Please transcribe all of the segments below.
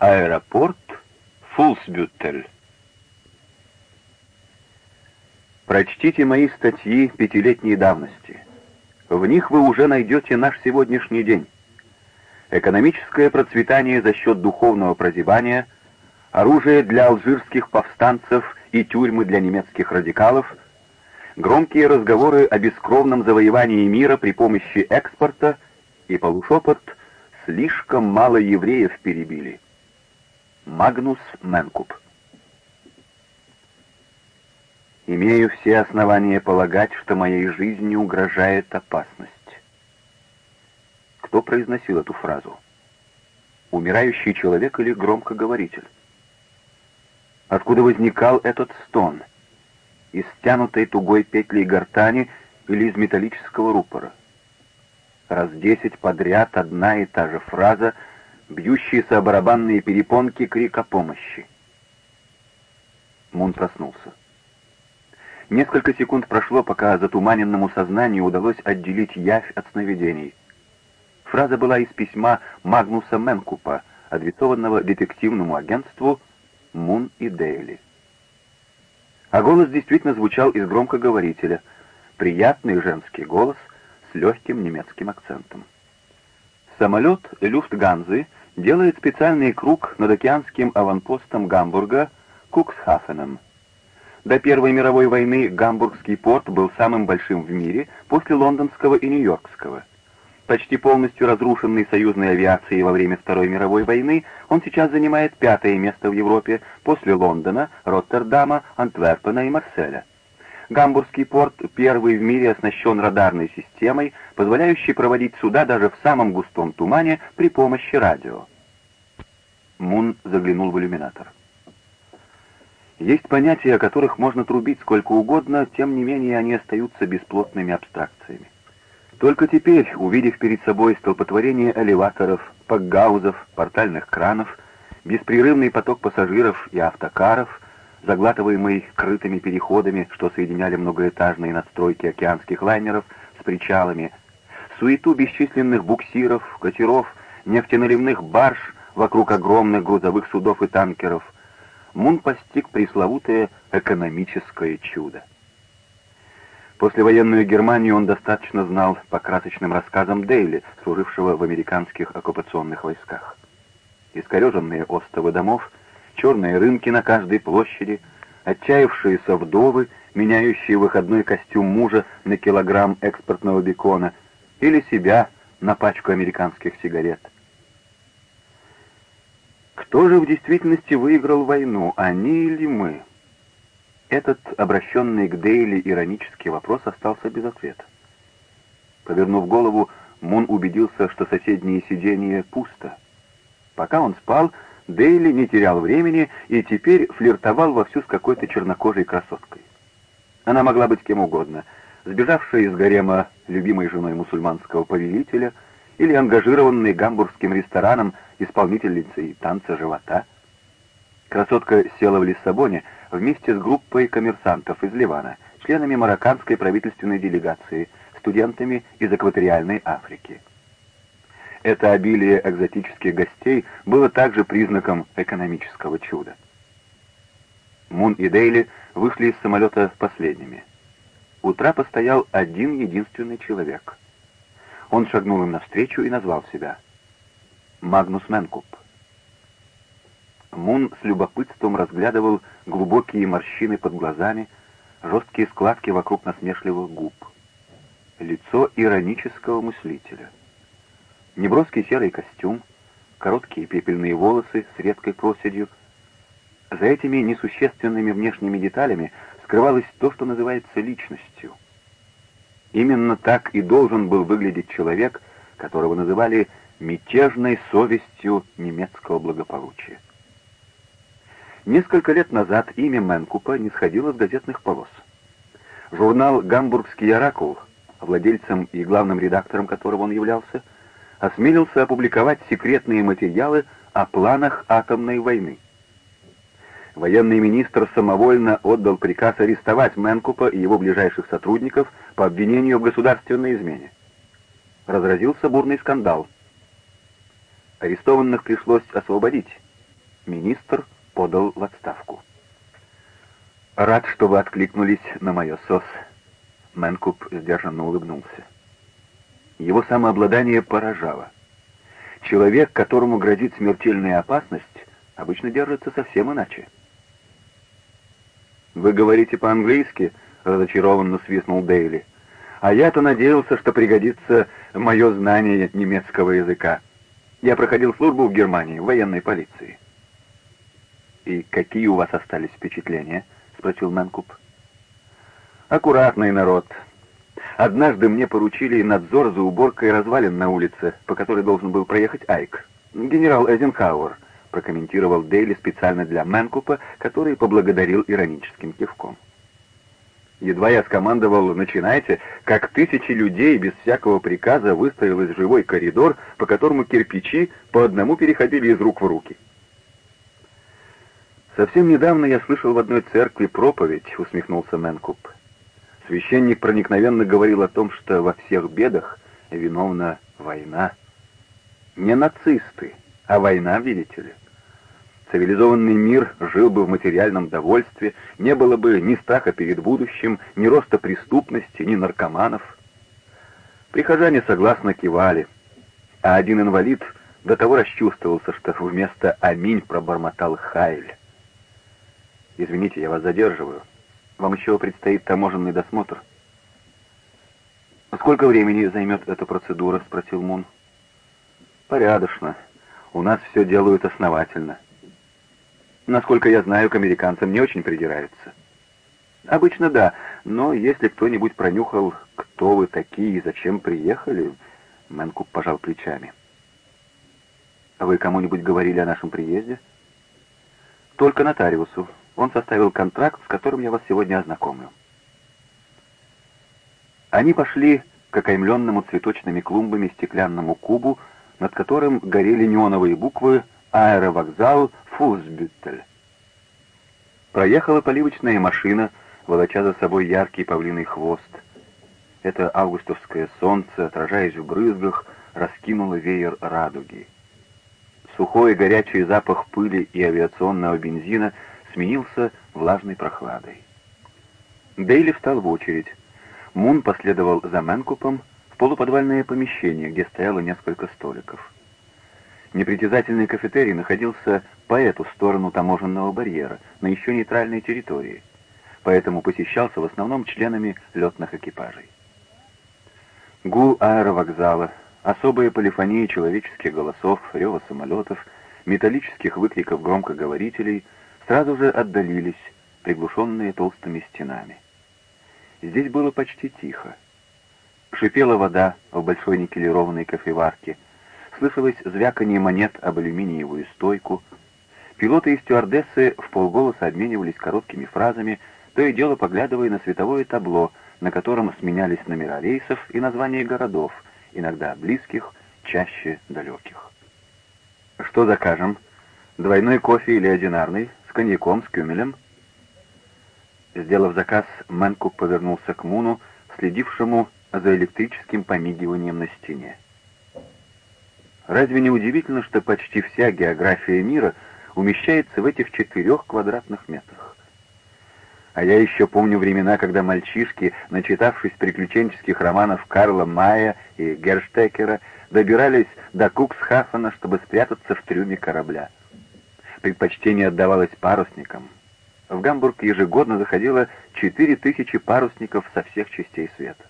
Аэропорт Фулсбютель. Прочтите мои статьи пятилетней давности. В них вы уже найдете наш сегодняшний день. Экономическое процветание за счет духовного прозябания, оружие для алжирских повстанцев и тюрьмы для немецких радикалов, громкие разговоры о бескровном завоевании мира при помощи экспорта и полушепот «слишком мало евреев перебили». Магнус Менкуп Имею все основания полагать, что моей жизни угрожает опасность. Кто произносил эту фразу? Умирающий человек или громкоговоритель? Откуда возникал этот стон? Из стянутой тугой петлей гортани или из металлического рупора? Раз десять подряд одна и та же фраза, бьющиеся о барабанные перепонки крик о помощи. Мун проснулся. Несколько секунд прошло, пока затуманенному сознанию удалось отделить явь от сновидений. Фраза была из письма Магнуса Менкупа, адресованного детективному агентству Мун и Дейли. А голос действительно звучал из громкоговорителя. Приятный женский голос с легким немецким акцентом. Самолет Люфтганзы делает специальный круг над океанским аванпостом Гамбурга Куксхафеном. До Первой мировой войны Гамбургский порт был самым большим в мире после лондонского и нью-йоркского. Почти полностью разрушенный союзной авиацией во время Второй мировой войны, он сейчас занимает пятое место в Европе после Лондона, Роттердама, Антверпена и Марселя. Гамбургский порт первый в мире оснащен радарной системой, позволяющей проводить суда даже в самом густом тумане при помощи радио. Мун заглянул в иллюминатор. Есть понятия, о которых можно трубить сколько угодно, тем не менее они остаются бесплотными абстракциями. Только теперь, увидев перед собой столпотворение элеваторов, пакгаузов, портальных кранов, беспрерывный поток пассажиров и автокаров, заглатываемый крытыми переходами, что соединяли многоэтажные надстройки океанских лайнеров с причалами, суету бесчисленных буксиров, катеров, нефтеналивных барж вокруг огромных грузовых судов и танкеров, Мун постиг пресловутое экономическое чудо. Послевоенную Германию он достаточно знал по красочным рассказам Дейли, служившего в американских оккупационных войсках. Искореженные остовы домов, черные рынки на каждой площади, отчаявшиеся вдовы, меняющие выходной костюм мужа на килограмм экспортного бекона или себя на пачку американских сигарет. Кто же в действительности выиграл войну, они или мы? Этот, обращенный к Дейли иронический вопрос, остался без ответа. Повернув голову, Мун убедился, что соседнее сиденье пусто. Пока он спал, Дейли не терял времени и теперь флиртовал вовсю с какой-то чернокожей красоткой. Она могла быть кем угодно, сбежавшая из гарема любимой женой мусульманского повелителя или ангажированной гамбургским рестораном исполнительницей танца живота. Красотка села в Лиссабоне, вместе с группой коммерсантов из Ливана, членами марокканской правительственной делегации, студентами из экваториальной Африки. Это обилие экзотических гостей было также признаком экономического чуда. Мун и Дейли вышли из самолета последними. У трапа стоял один единственный человек. Он шагнул им навстречу и назвал себя. Магнус Менкуп. Мун с любопытством разглядывал глубокие морщины под глазами, жесткие складки вокруг насмешливых губ. Лицо иронического мыслителя. Неброский серый костюм, короткие пепельные волосы с редкой проседью. За этими несущественными внешними деталями скрывалось то, что называется личностью. Именно так и должен был выглядеть человек, которого называли мятежной совестью немецкого благополучия. Несколько лет назад имя Мэнкупа не сходило с газетных полос. Журнал «Гамбургский оракул», владельцем и главным редактором которого он являлся, осмелился опубликовать секретные материалы о планах атомной войны. Военный министр самовольно отдал приказ арестовать Мэнкупа и его ближайших сотрудников по обвинению в государственной измене. Разразился бурный скандал. Арестованных пришлось освободить, Министр подал в отставку. «Рад, что вы откликнулись на мое СОС», — Мэнкуп сдержанно улыбнулся. Его самообладание поражало. Человек, которому грозит смертельная опасность, обычно держится совсем иначе. «Вы говорите по-английски?» — разочарованно свистнул Дейли. «А я-то надеялся, что пригодится мое знание немецкого языка. Я проходил службу в Германии, в военной полиции». «И какие у вас остались впечатления?» — спросил Мэнкуп. «Аккуратный народ. Однажды мне поручили надзор за уборкой развалин на улице, по которой должен был проехать Айк. Генерал Эйзенхауэр прокомментировал Дейли специально для Мэнкупа, который поблагодарил ироническим кивком. Едва я скомандовал «начинайте», как тысячи людей без всякого приказа выстроилось живой коридор, по которому кирпичи по одному переходили из рук в руки. «Совсем недавно я слышал в одной церкви проповедь», — усмехнулся Мэнкуп. Священник проникновенно говорил о том, что во всех бедах виновна война. Не нацисты, а война, видите ли. Цивилизованный мир жил бы в материальном довольстве, не было бы ни страха перед будущим, ни роста преступности, ни наркоманов. Прихожане согласно кивали, а один инвалид до того расчувствовался, что вместо «Аминь» пробормотал «Хайль». «Извините, я вас задерживаю. Вам еще предстоит таможенный досмотр». «Сколько времени займет эта процедура?» — спросил Мун. «Порядочно. У нас все делают основательно. Насколько я знаю, к американцам не очень придираются. Обычно да, но если кто-нибудь пронюхал, кто вы такие и зачем приехали, Мэнкуп пожал плечами. Вы кому-нибудь говорили о нашем приезде? Только нотариусу. Он составил контракт, с которым я вас сегодня ознакомлю. Они пошли к окаймленному цветочными клумбами стеклянному кубу, над которым горели неоновые буквы «Аэровокзал Фузбютель». Проехала поливочная машина, волоча за собой яркий павлиный хвост. Это августовское солнце, отражаясь в брызгах, раскинуло веер радуги. Сухой горячий запах пыли и авиационного бензина сменился влажной прохладой. Дейли встал в очередь. Мун последовал за Мэнкупом, полуподвальное помещение, где стояло несколько столиков. Непритязательный кафетерий находился по эту сторону таможенного барьера, на еще нейтральной территории, поэтому посещался в основном членами летных экипажей. Гул аэровокзала, особая полифония человеческих голосов, рева самолетов, металлических выкриков громкоговорителей сразу же отдалились, приглушенные толстыми стенами. Здесь было почти тихо. Шипела вода в большой никелированной кофеварке. Слышалось звяканье монет об алюминиевую стойку. Пилоты и стюардессы в полголоса обменивались короткими фразами, то и дело поглядывая на световое табло, на котором сменялись номера рейсов и названия городов, иногда близких, чаще далеких. «Что закажем? Двойной кофе или одинарный? Коньяком, с кюмелем?» Сделав заказ, Мэнкуп повернулся к Муну, следившему за электрическим помигиванием на стене. Разве не удивительно, что почти вся география мира умещается в этих четырех квадратных метрах? А я еще помню времена, когда мальчишки, начитавшись приключенческих романов Карла Мая и Герштекера, добирались до Куксхафена, чтобы спрятаться в трюме корабля. Предпочтение отдавалось парусникам. В Гамбург ежегодно заходило 4000 парусников со всех частей света.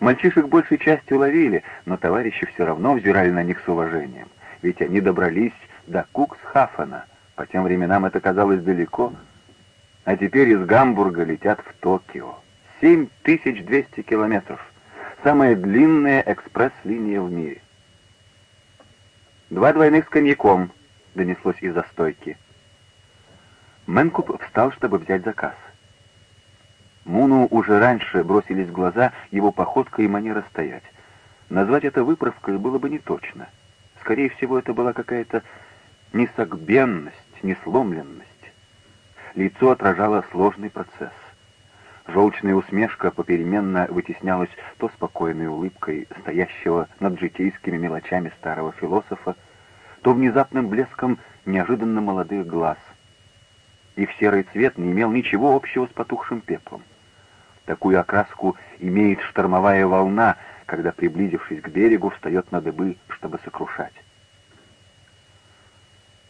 Мальчишек большей частью ловили, но товарищи все равно взирали на них с уважением, ведь они добрались до Куксхафена. По тем временам это казалось далеко, а теперь из Гамбурга летят в Токио. 7200 километров. Самая длинная экспресс-линия в мире. «Два двойных с коньяком», — донеслось из-за стойки. Мэнкуп встал, чтобы взять заказ. Муну уже раньше бросились в глаза его походка и манера стоять. Назвать это выправкой было бы не точно. Скорее всего, это была какая-то несогбенность, несломленность. Лицо отражало сложный процесс. Желчная усмешка попеременно вытеснялась то спокойной улыбкой стоящего над житейскими мелочами старого философа, то внезапным блеском неожиданно молодых глаз. Их серый цвет не имел ничего общего с потухшим пеплом. Такую окраску имеет штормовая волна, когда, приблизившись к берегу, встает на дыбы, чтобы сокрушать.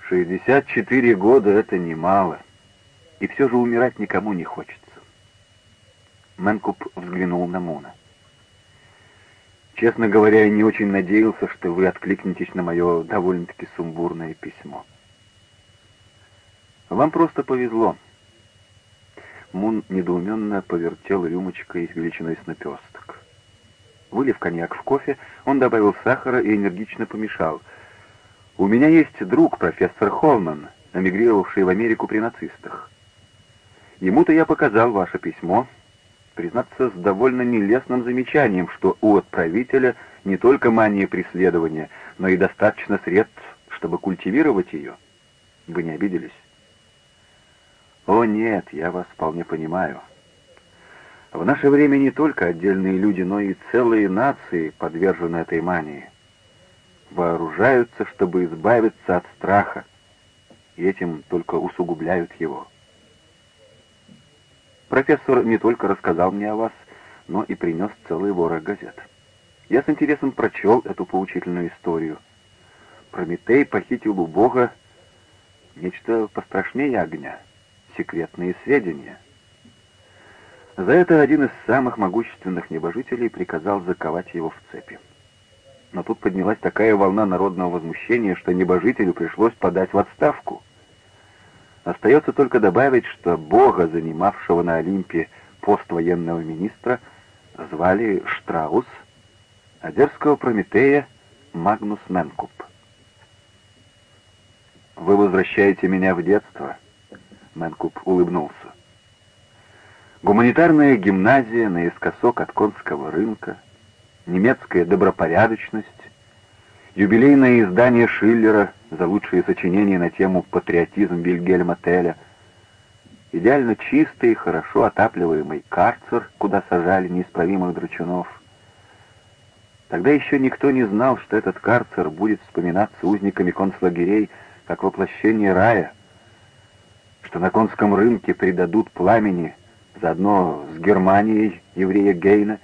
Шестьдесят четыре года — это немало, и все же умирать никому не хочется. Мэнкуп взглянул на Муна. Честно говоря, я не очень надеялся, что вы откликнетесь на мое довольно-таки сумбурное письмо. Вам просто повезло. Мун недоуменно повертел рюмочкой величиной с наперсток. Вылив коньяк в кофе, он добавил сахара и энергично помешал. «У меня есть друг, профессор Холман, эмигрировавший в Америку при нацистах. Ему-то я показал ваше письмо, признаться, с довольно нелестным замечанием, что у отправителя не только мания преследования, но и достаточно средств, чтобы культивировать ее. Вы не обиделись?» «О нет, я вас вполне понимаю. В наше время не только отдельные люди, но и целые нации подвержены этой мании. Вооружаются, чтобы избавиться от страха, и этим только усугубляют его. Профессор не только рассказал мне о вас, но и принес целый ворох газет. Я с интересом прочел эту поучительную историю. Прометей похитил у Бога нечто пострашнее огня, секретные сведения — за это один из самых могущественных небожителей приказал заковать его в цепи. Но тут поднялась такая волна народного возмущения, что небожителю пришлось подать в отставку. Остается только добавить, что бога, занимавшего на Олимпе пост военного министра, звали Штраус, а дерзкого Прометея — Магнус Менкуп. «Вы возвращаете меня в детство?» Менкуп улыбнулся. Гуманитарная гимназия наискосок от конского рынка, немецкая добропорядочность, юбилейное издание Шиллера за лучшие сочинения на тему «Патриотизм Вильгельма Теля», идеально чистый, хорошо отапливаемый карцер, куда сажали неисправимых драчунов. Тогда еще никто не знал, что этот карцер будет вспоминаться узниками концлагерей как воплощение рая, что на конском рынке придадут пламени заодно с Германией еврея Гейна,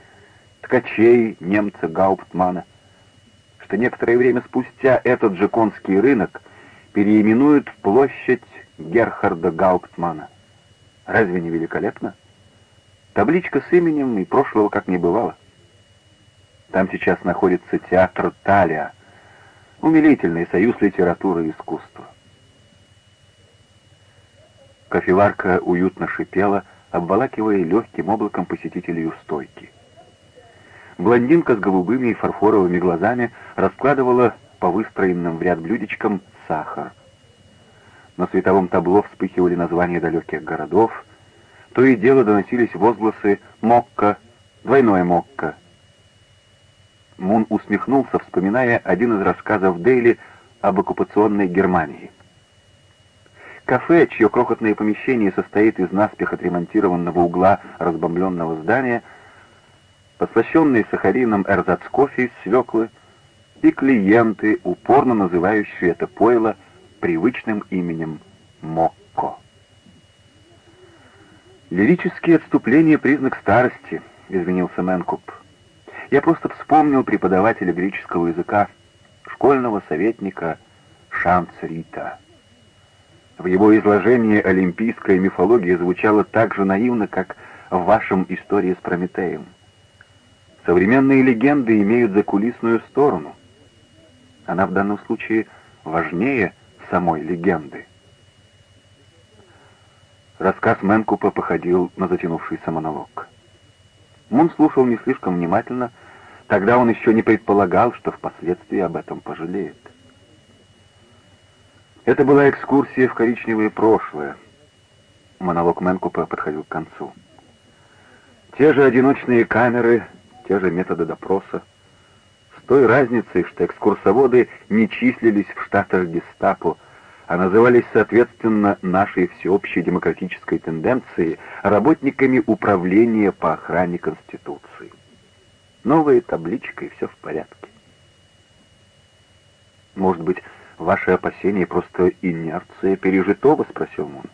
ткачей немца Гауптмана, что некоторое время спустя этот же конский рынок переименуют в площадь Герхарда Гауптмана. Разве не великолепно? Табличка с именем и прошлого как не бывало. Там сейчас находится театр Талия, умилительный союз литературы и искусства. Кофеварка уютно шипела, обволакивая легким облаком посетителей у стойки. Блондинка с голубыми и фарфоровыми глазами раскладывала по выстроенным в ряд блюдечкам сахар. На световом табло вспыхивали названия далеких городов, то и дело доносились возгласы «Мокка», «Двойное Мокка». Мун усмехнулся, вспоминая один из рассказов Дейли об оккупационной Германии. Кафе, чье крохотное помещение состоит из наспех отремонтированного угла разбомбленного здания, послащенные сахарином эрзац-кофе из свеклы, и клиенты, упорно называющие это пойло привычным именем Мокко. «Лирические отступления — признак старости», — извинился Мэнкуп. «Я просто вспомнил преподавателя греческого языка, школьного советника Шанцрита». В его изложении олимпийская мифология звучала так же наивно, как в вашем истории с Прометеем. Современные легенды имеют закулисную сторону. Она в данном случае важнее самой легенды. Рассказ Мэнкупа походил на затянувшийся монолог. Мун слушал не слишком внимательно, тогда он еще не предполагал, что впоследствии об этом пожалеет. Это была экскурсия в коричневое прошлое. Монолог Мэнкупа подходил к концу. Те же одиночные камеры, те же методы допроса. С той разницей, что экскурсоводы не числились в штатах гестапо, а назывались, соответственно, нашей всеобщей демократической тенденцией работниками управления по охране Конституции. Табличка, и все в порядке. Может быть, ваши опасения просто инерция пережитого?» — спросил Мун.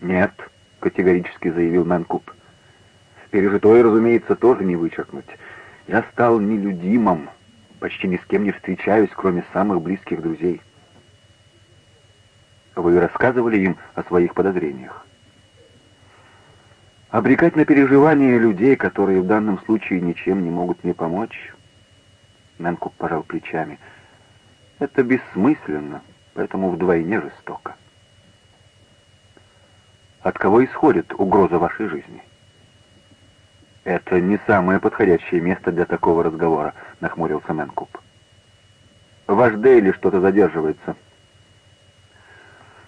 «Нет», — категорически заявил Мэнкуп. «Пережитое, разумеется, тоже не вычеркнуть. Я стал нелюдимым, почти ни с кем не встречаюсь, кроме самых близких друзей». «Вы рассказывали им о своих подозрениях?» Обрекать на переживания людей, которые в данном случае ничем не могут мне помочь, Мэнкуп пожал плечами. Это бессмысленно, поэтому вдвойне жестоко. От кого исходит угроза вашей жизни? Это не самое подходящее место для такого разговора, нахмурился Мэнкуп. Ваш Дейли что-то задерживается.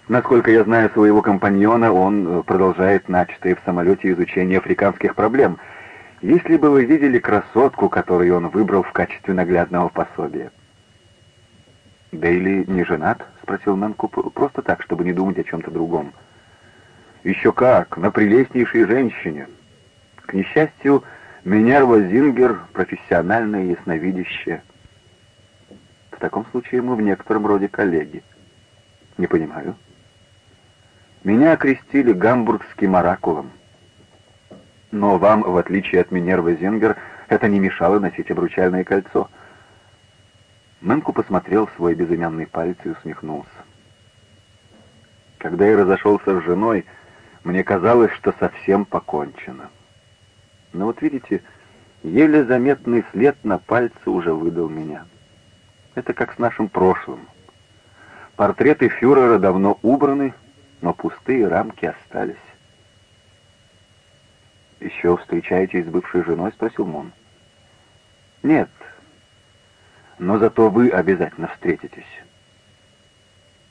Насколько я знаю своего компаньона, он э, продолжает начатое в самолете изучение африканских проблем. Если бы вы видели красотку, которую он выбрал в качестве наглядного пособия. «Дейли не женат?» — спросил Мэнкуп. «Просто так, чтобы не думать о чем-то другом». «Еще как! На прелестнейшей женщине!» К несчастью, Минерва Зингер — профессиональная ясновидящая. В таком случае мы в некотором роде коллеги. Не понимаю. Меня окрестили гамбургским оракулом. Но вам, в отличие от Минервы Зингер, это не мешало носить обручальное кольцо. Мэнку посмотрел свой безымянный палец и усмехнулся. Когда я разошелся с женой, мне казалось, что совсем покончено. Но вот видите, еле заметный след на пальце уже выдал меня. Это как с нашим прошлым. Портреты фюрера давно убраны, но пустые рамки остались. «Еще встречаетесь с бывшей женой?» — спросил Мун. «Нет, но зато вы обязательно встретитесь».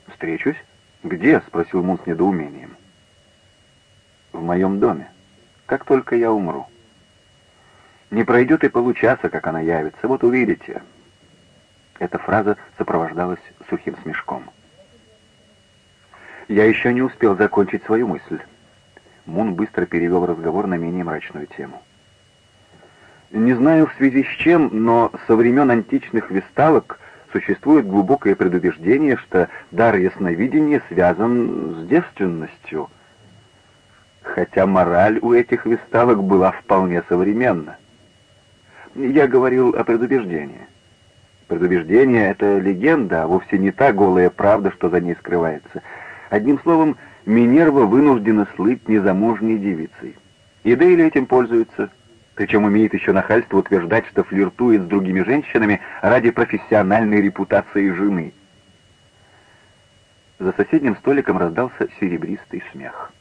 «Встречусь? Где?» — спросил Мун с недоумением. «В моем доме, как только я умру. Не пройдет и получаса, как она явится, вот увидите». Эта фраза сопровождалась сухим смешком. Я еще не успел закончить свою мысль. Мун быстро перевел разговор на менее мрачную тему. Не знаю в связи с чем, но со времен античных весталок существует глубокое предубеждение, что дар ясновидения связан с девственностью. Хотя мораль у этих весталок была вполне современна. Я говорил о предубеждении. Предубеждение — это легенда, а вовсе не та голая правда, что за ней скрывается — Одним словом, Минерва вынуждена слыть незамужней девицей. И Дейли этим пользуется, причем имеет еще нахальство утверждать, что флиртует с другими женщинами ради профессиональной репутации жены. За соседним столиком раздался серебристый смех.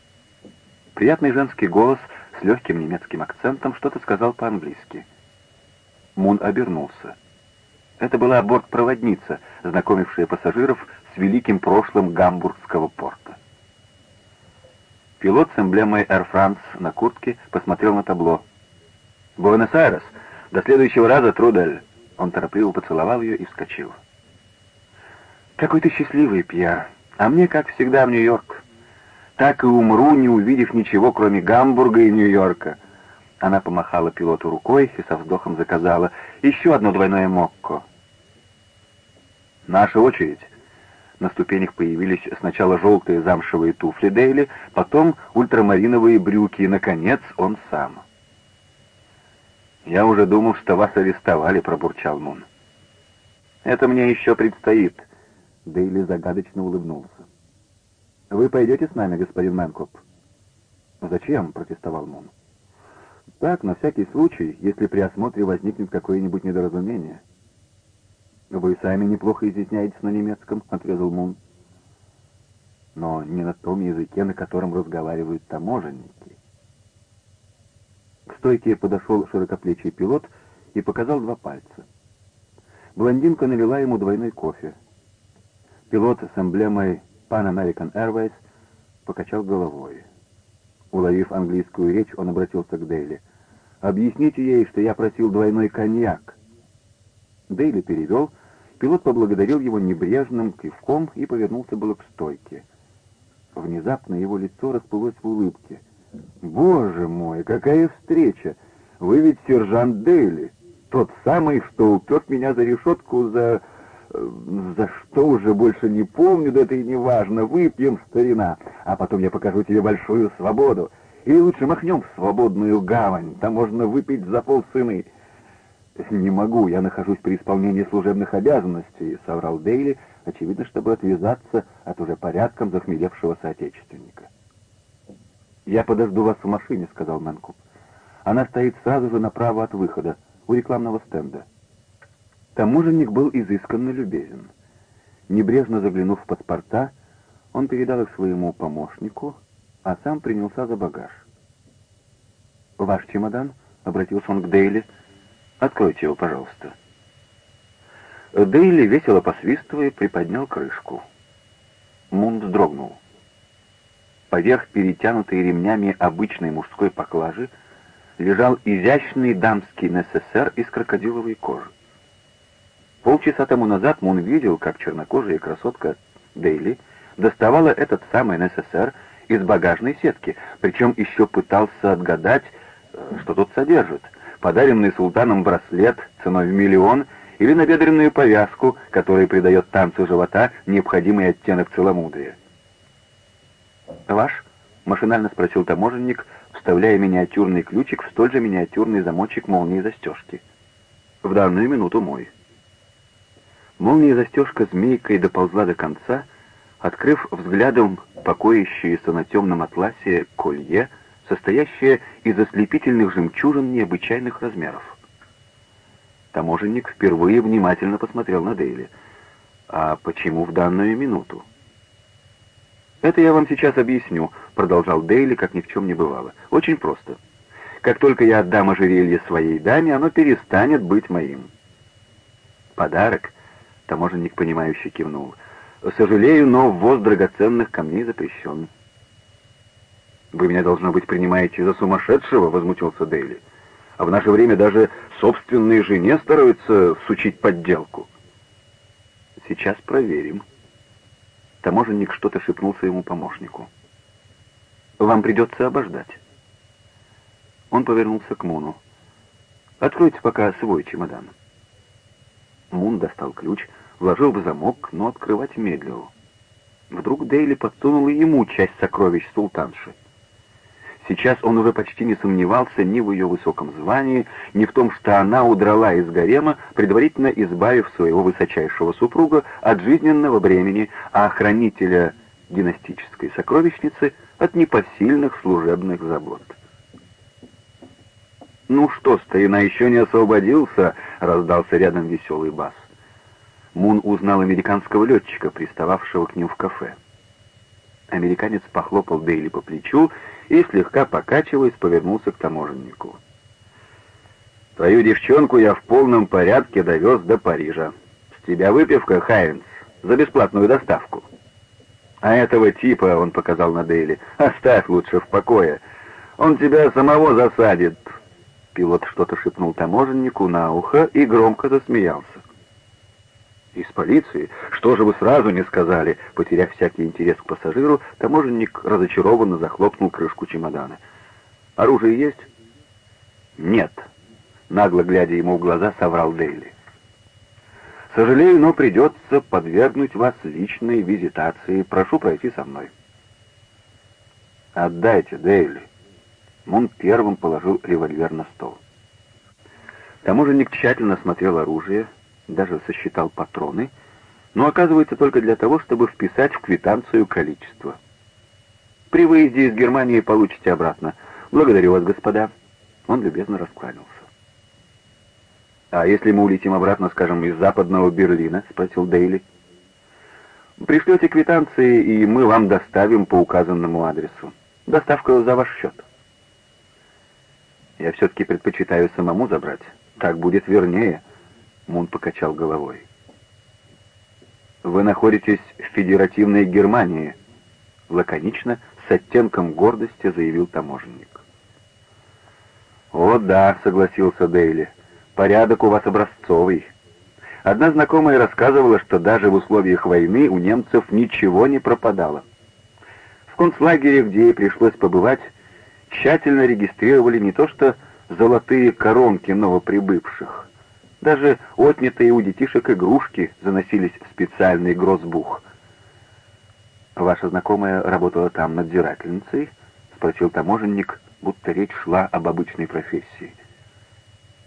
Приятный женский голос с легким немецким акцентом что-то сказал по-английски. Мун обернулся. Это была бортпроводница, знакомившая пассажиров с великим прошлым гамбургского порта. Пилот с эмблемой Air France на куртке посмотрел на табло. «Буэнос-Айрес! До следующего раза, Трудель!» Он торопливо поцеловал ее и вскочил. «Какой ты счастливый, Пьер! А мне, как всегда, в Нью-Йорк. Так и умру, не увидев ничего, кроме Гамбурга и Нью-Йорка». Она помахала пилоту рукой и со вздохом заказала еще одно двойное мокко. «Наша очередь!» На ступенях появились сначала желтые замшевые туфли Дейли, потом ультрамариновые брюки и, наконец, он сам. «Я уже думал, что вас арестовали», — пробурчал Мун. «Это мне еще предстоит», — Дейли загадочно улыбнулся. «Вы пойдете с нами, господин Мэнкоп?» «Зачем?» — протестовал Мун. «Так, на всякий случай, если при осмотре возникнет какое-нибудь недоразумение». «Вы сами неплохо изъясняетесь на немецком», — отрезал Мун. «Но не на том языке, на котором разговаривают таможенники». К стойке подошел широкоплечий пилот и показал два пальца. Блондинка налила ему двойной кофе. Пилот с эмблемой Pan American Airways покачал головой. Уловив английскую речь, он обратился к Дейли. «Объясните ей, что я просил двойной коньяк». Дейли перевел, Пилот поблагодарил его небрежным кивком и повернулся было к стойке. Внезапно его лицо расплылось в улыбке. «Боже мой, какая встреча! Вы ведь сержант Дейли, тот самый, что упек меня за решетку за... За что уже больше не помню, да это и не важно. Выпьем, старина, а потом я покажу тебе большую свободу. Или лучше махнем в свободную гавань, там можно выпить за полцены. «Не могу, я нахожусь при исполнении служебных обязанностей», — соврал Дейли, очевидно, чтобы отвязаться от уже порядком захмелевшего соотечественника. «Я подожду вас в машине», — сказал Мэнкуп. «Она стоит сразу же направо от выхода, у рекламного стенда». Таможенник был изысканно любезен. Небрежно заглянув в паспорта, он передал их своему помощнику, а сам принялся за багаж. «Ваш чемодан?» — обратился он к Дейли. «Откройте его, пожалуйста». Дейли, весело посвистывая, приподнял крышку. Мун вздрогнул. Поверх перетянутой ремнями обычной мужской поклажи лежал изящный дамский НССР из крокодиловой кожи. Полчаса тому назад Мун видел, как чернокожая красотка Дейли доставала этот самый НССР из багажной сетки, причем еще пытался отгадать, э, что тут содержит. Подаренный султаном браслет ценой в миллион или набедренную повязку, которая придает танцу живота необходимый оттенок целомудрия. «Ваш?» — машинально спросил таможенник, вставляя миниатюрный ключик в столь же миниатюрный замочек молнии застежки. «В данную минуту мой». Молния застежка змейкой доползла до конца, открыв взглядом покоящееся на темном атласе колье, состоящее из ослепительных жемчужин необычайных размеров. Таможенник впервые внимательно посмотрел на Дейли. «А почему в данную минуту?» «Это я вам сейчас объясню», — продолжал Дейли, как ни в чем не бывало. «Очень просто. Как только я отдам ожерелье своей даме, оно перестанет быть моим». Подарок — Таможенник, понимающе кивнул. «Сожалею, но ввоз драгоценных камней запрещен». «Вы меня, должно быть, принимаете за сумасшедшего?» — возмутился Дейли. «А в наше время даже собственной жене стараются сучить подделку». «Сейчас проверим». Таможенник что-то шепнул своему помощнику. «Вам придется обождать». Он повернулся к Муну. «Откройте пока свой чемодан». Мун достал ключ — вложил в замок, но открывать медлил. Вдруг Дейли подсунул ему часть сокровищ султанши. Сейчас он уже почти не сомневался ни в ее высоком звании, ни в том, что она удрала из гарема, предварительно избавив своего высочайшего супруга от жизненного бремени, а хранителя династической сокровищницы от непосильных служебных забот. «Ну что, старина еще не освободился?» — раздался рядом веселый бас. Мун узнал американского летчика, пристававшего к ним в кафе. Американец похлопал Дейли по плечу и, слегка покачиваясь, повернулся к таможеннику. «Твою девчонку я в полном порядке довез до Парижа. С тебя выпивка, Хайнс, за бесплатную доставку». «А этого типа, — он показал на Дейли, — оставь лучше в покое. Он тебя самого засадит». Пилот что-то шепнул таможеннику на ухо и громко засмеялся. «Из полиции? Что же вы сразу не сказали?» Потеряв всякий интерес к пассажиру, таможенник разочарованно захлопнул крышку чемодана. «Оружие есть?» «Нет», — нагло глядя ему в глаза, соврал Дейли. «Сожалею, но придется подвергнуть вас личной визитации. Прошу пройти со мной». «Отдайте, Дейли». Мун первым положил револьвер на стол. Таможенник тщательно осмотрел оружие, даже сосчитал патроны, но оказывается только для того, чтобы вписать в квитанцию количество. При выезде из Германии получите обратно. Благодарю вас, господа. Он любезно раскланялся. «А если мы улетим обратно, скажем, из западного Берлина?» — спросил Дейли. «Пришлете квитанции, и мы вам доставим по указанному адресу. Доставка за ваш счет». «Я все-таки предпочитаю самому забрать. Так будет вернее», Мун покачал головой. «Вы находитесь в федеративной Германии», — лаконично, с оттенком гордости заявил таможенник. «О да», — согласился Дейли, — «порядок у вас образцовый». Одна знакомая рассказывала, что даже в условиях войны у немцев ничего не пропадало. В концлагере, где ей пришлось побывать, тщательно регистрировали не то что золотые коронки новоприбывших, Даже отнятые у детишек игрушки заносились в специальный грозбух. «Ваша знакомая работала там надзирательницей?» — спросил таможенник, будто речь шла об обычной профессии.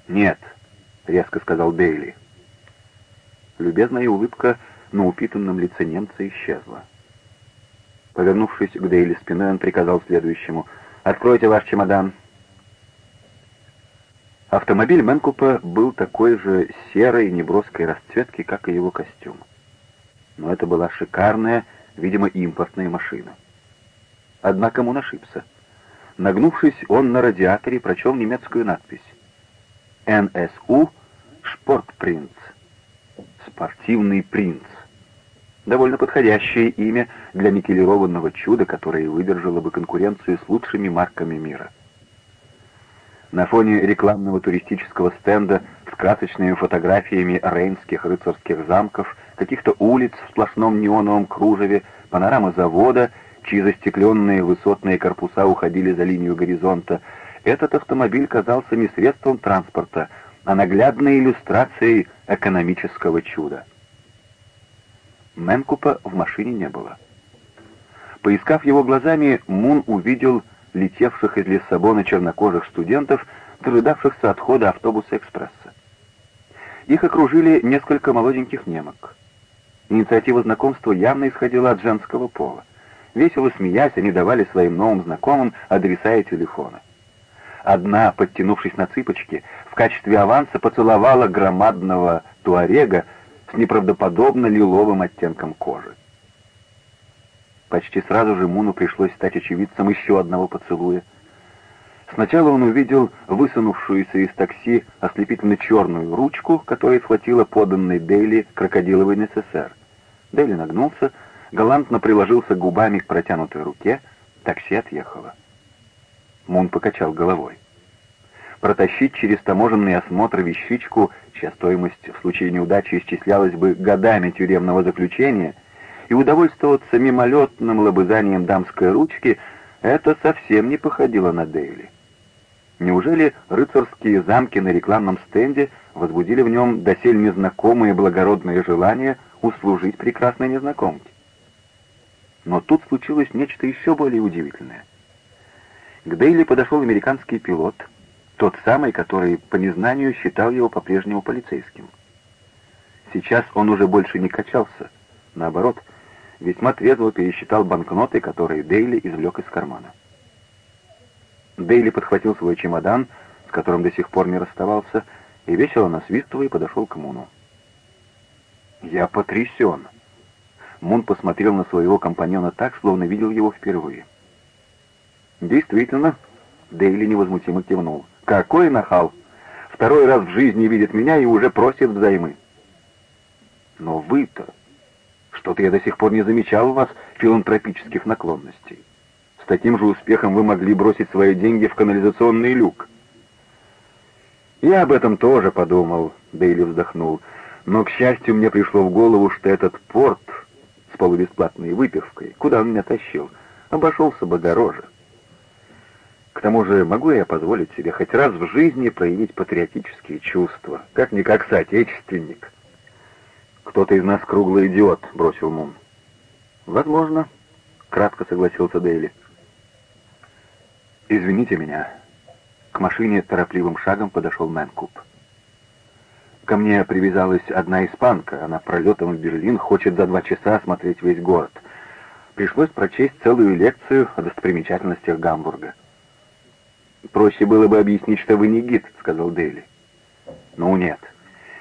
«Нет», — резко сказал Дейли. Любезная улыбка на упитанном лице немца исчезла. Повернувшись к Дейли спиной, он приказал следующему «Откройте ваш чемодан». Автомобиль Мэнкупа был такой же серой неброской расцветки, как и его костюм. Но это была шикарная, видимо, импортная машина. Однако он ошибся. Нагнувшись, он на радиаторе прочел немецкую надпись «НСУ Шпортпринц» — «Спортивный принц». Довольно подходящее имя для никелированного чуда, которое выдержало бы конкуренцию с лучшими марками мира — на фоне рекламного туристического стенда с красочными фотографиями рейнских рыцарских замков, каких-то улиц в сплошном неоновом кружеве, панорама завода, чьи застекленные высотные корпуса уходили за линию горизонта, этот автомобиль казался не средством транспорта, а наглядной иллюстрацией экономического чуда. Мэнкупа в машине не было. Поискав его глазами, Мун увидел летевших из Лиссабона чернокожих студентов, дожидавшихся отхода автобуса «Экспресса». Их окружили несколько молоденьких немок. Инициатива знакомства явно исходила от женского пола. Весело смеясь, они давали своим новым знакомым адреса и телефоны. Одна, подтянувшись на цыпочки, в качестве аванса поцеловала громадного туарега с неправдоподобно лиловым оттенком кожи. Почти сразу же Муну пришлось стать очевидцем еще одного поцелуя. Сначала он увидел высунувшуюся из такси ослепительно черную ручку, которая схватила поданный Дейли крокодиловый НССР. Дейли нагнулся, галантно приложился губами к протянутой руке, такси отъехало. Мун покачал головой. Протащить через таможенный осмотр вещичку, чья стоимость в случае неудачи исчислялась бы годами тюремного заключения, и удовольствоваться мимолетным лобызанием дамской ручки, это совсем не походило на Дейли. Неужели рыцарские замки на рекламном стенде возбудили в нем досель незнакомые благородные желания услужить прекрасной незнакомке? Но тут случилось нечто еще более удивительное. К Дейли подошел американский пилот, тот самый, который по незнанию считал его по-прежнему полицейским. Сейчас он уже больше не качался, наоборот, весьма трезво пересчитал банкноты, которые Дейли извлек из кармана. Дейли подхватил свой чемодан, с которым до сих пор не расставался, и весело насвистывая подошел к Муну. «Я потрясен!» Мун посмотрел на своего компаньона так, словно видел его впервые. «Действительно», — Дейли невозмутимо кивнул. «Какой нахал! Второй раз в жизни видит меня и уже просит взаймы». «Но вы-то...» Что-то я до сих пор не замечал у вас филантропических наклонностей. С таким же успехом вы могли бросить свои деньги в канализационный люк. Я об этом тоже подумал, Дейли вздохнул. Но, к счастью, мне пришло в голову, что этот порт с полубесплатной выпивкой, куда он меня тащил, обошелся бы дороже. К тому же, могу я позволить себе хоть раз в жизни проявить патриотические чувства, как-никак соотечественник. «Кто-то из нас круглый идиот», — бросил Мун. «Возможно», — кратко согласился Дейли. «Извините меня». К машине торопливым шагом подошел Мэнкуп. Ко мне привязалась одна испанка. Она пролетом в Берлин хочет за два часа осмотреть весь город. Пришлось прочесть целую лекцию о достопримечательностях Гамбурга. «Проще было бы объяснить, что вы не гид», — сказал Дейли. «Ну нет.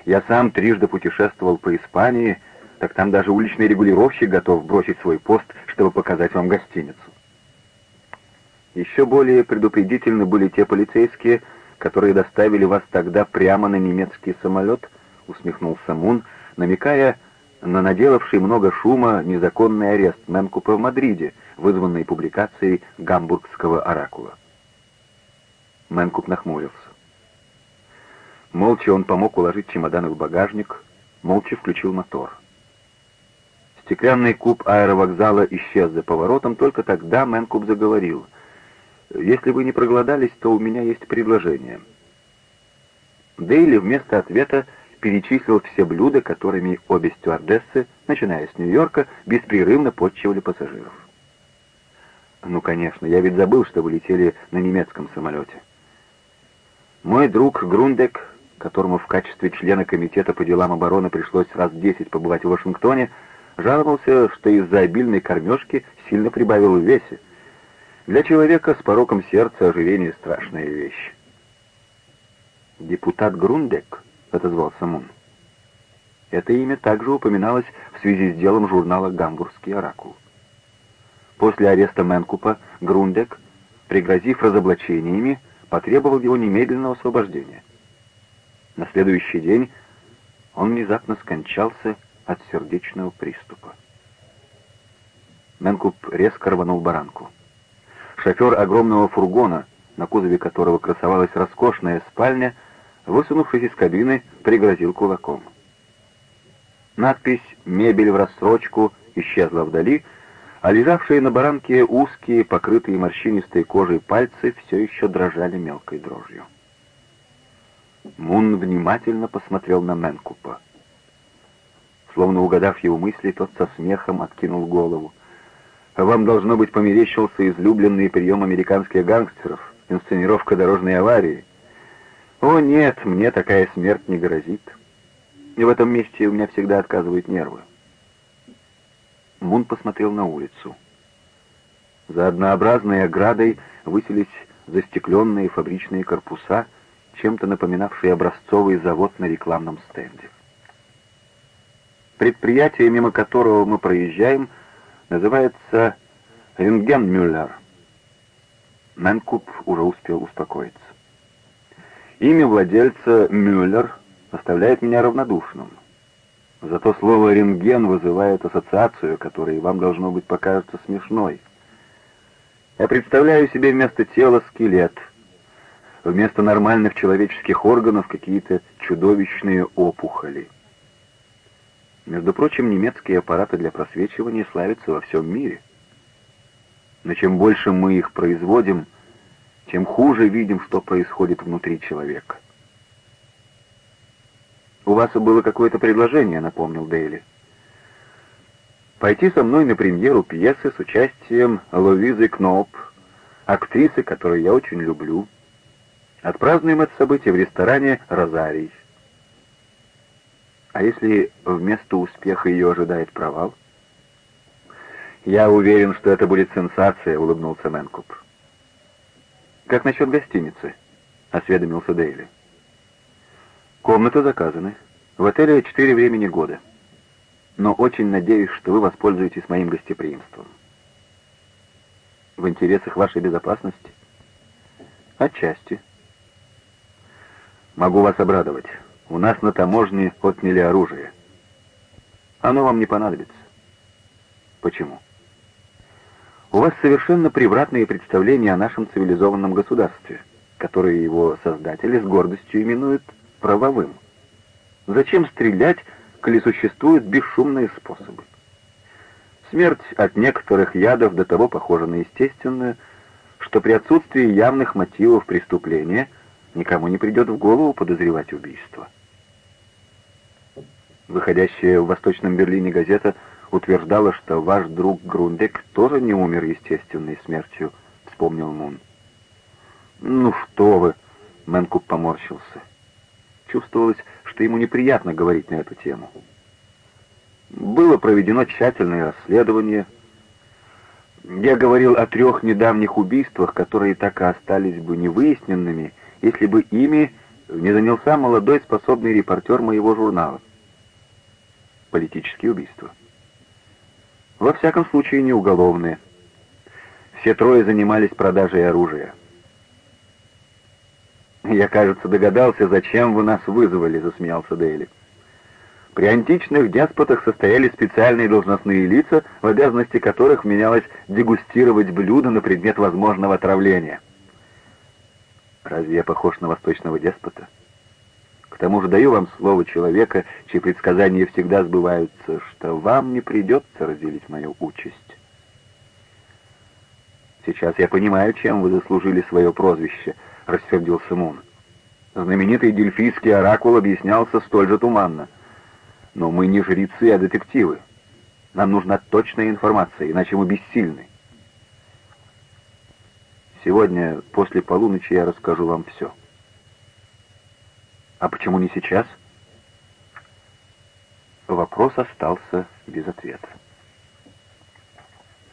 Я сам трижды путешествовал по Испании, так там даже уличный регулировщик готов бросить свой пост, чтобы показать вам гостиницу. Еще более предупредительны были те полицейские, которые доставили вас тогда прямо на немецкий самолет, усмехнулся Мун, намекая на наделавший много шума незаконный арест Менкупа в Мадриде, вызванный публикацией гамбургского оракула. Менкуп нахмурился. Молча он помог уложить чемоданы в багажник, молча включил мотор. Стеклянный куб аэровокзала исчез за поворотом, только тогда Мэнкуб заговорил. «Если вы не проголодались, то у меня есть предложение». Дейли вместо ответа перечислил все блюда, которыми обе стюардессы, начиная с Нью-Йорка, беспрерывно подчивали пассажиров. «Ну, конечно, я ведь забыл, что вы летели на немецком самолете». Мой друг Грундек, которому в качестве члена комитета по делам обороны пришлось раз десять побывать в Вашингтоне, жаловался, что из-за обильной кормежки сильно прибавил в весе. Для человека с пороком сердца ожирение — страшная вещь. «Депутат Грундек», — отозвался Мун. Это имя также упоминалось в связи с делом журнала «Гамбургский оракул». После ареста Менкупа Грундек, пригрозив разоблачениями, потребовал его немедленного освобождения. На следующий день он внезапно скончался от сердечного приступа. Менкуп резко рванул баранку. Шофер огромного фургона, на кузове которого красовалась роскошная спальня, высунувшись из кабины, пригрозил кулаком. Надпись «Мебель в рассрочку» исчезла вдали, а лежавшие на баранке узкие, покрытые морщинистой кожей пальцы все еще дрожали мелкой дрожью. Мун внимательно посмотрел на Менкупа. Словно угадав его мысли, тот со смехом откинул голову. «Вам, должно быть, померещился излюбленный прием американских гангстеров, инсценировка дорожной аварии. О, нет, мне такая смерть не грозит. И в этом месте у меня всегда отказывают нервы. Мун посмотрел на улицу. За однообразной оградой высились застекленные фабричные корпуса, чем-то напоминавшие образцовый завод на рекламном стенде. Предприятие, мимо которого мы проезжаем, называется Рентгенмюллер. Мэнкуп уже успел успокоиться. Имя владельца Мюллер оставляет меня равнодушным. Зато слово «рентген» вызывает ассоциацию, которая вам, должно быть, покажется смешной. Я представляю себе вместо тела скелет, вместо нормальных человеческих органов какие-то чудовищные опухоли. Между прочим, немецкие аппараты для просвечивания славятся во всем мире. Но чем больше мы их производим, тем хуже видим, что происходит внутри человека. «У вас было какое-то предложение», — напомнил Дейли. «Пойти со мной на премьеру пьесы с участием Луизы Кноп, актрисы, которую я очень люблю. Отпразднуем это событие в ресторане «Розарий». А если вместо успеха ее ожидает провал? «Я уверен, что это будет сенсация», — улыбнулся Мэнкуп. «Как насчет гостиницы?» — осведомился Дейли. Комнаты заказаны. В отеле четыре времени года. Но очень надеюсь, что вы воспользуетесь моим гостеприимством. В интересах вашей безопасности? Отчасти. Могу вас обрадовать. У нас на таможне отняли оружие. Оно вам не понадобится. Почему? У вас совершенно превратные представления о нашем цивилизованном государстве, которое его создатели с гордостью именуют правовым. Зачем стрелять, коли существуют бесшумные способы? Смерть от некоторых ядов до того похожа на естественную, что при отсутствии явных мотивов преступления никому не придет в голову подозревать убийство. Выходящая в Восточном Берлине газета утверждала, что ваш друг Грундек тоже не умер естественной смертью, вспомнил Мун. «Ну что вы!» — Мэнкуп поморщился. Чувствовалось, что ему неприятно говорить на эту тему. Было проведено тщательное расследование. Я говорил о трех недавних убийствах, которые так и остались бы невыясненными, если бы ими не занялся молодой способный репортер моего журнала. Политические убийства. Во всяком случае, не уголовные. Все трое занимались продажей оружия. «Я, кажется, догадался, зачем вы нас вызвали», — засмеялся Дейли. При античных деспотах состояли специальные должностные лица, в обязанности которых вменялось дегустировать блюда на предмет возможного отравления. Разве я похож на восточного деспота? К тому же даю вам слово человека, чьи предсказания всегда сбываются, что вам не придется разделить мою участь. Сейчас я понимаю, чем вы заслужили свое прозвище —— рассердился Мун. Знаменитый дельфийский оракул объяснялся столь же туманно. Но мы не жрецы, а детективы. Нам нужна точная информация, иначе мы бессильны. Сегодня, после полуночи, я расскажу вам все. А почему не сейчас? Вопрос остался без ответа.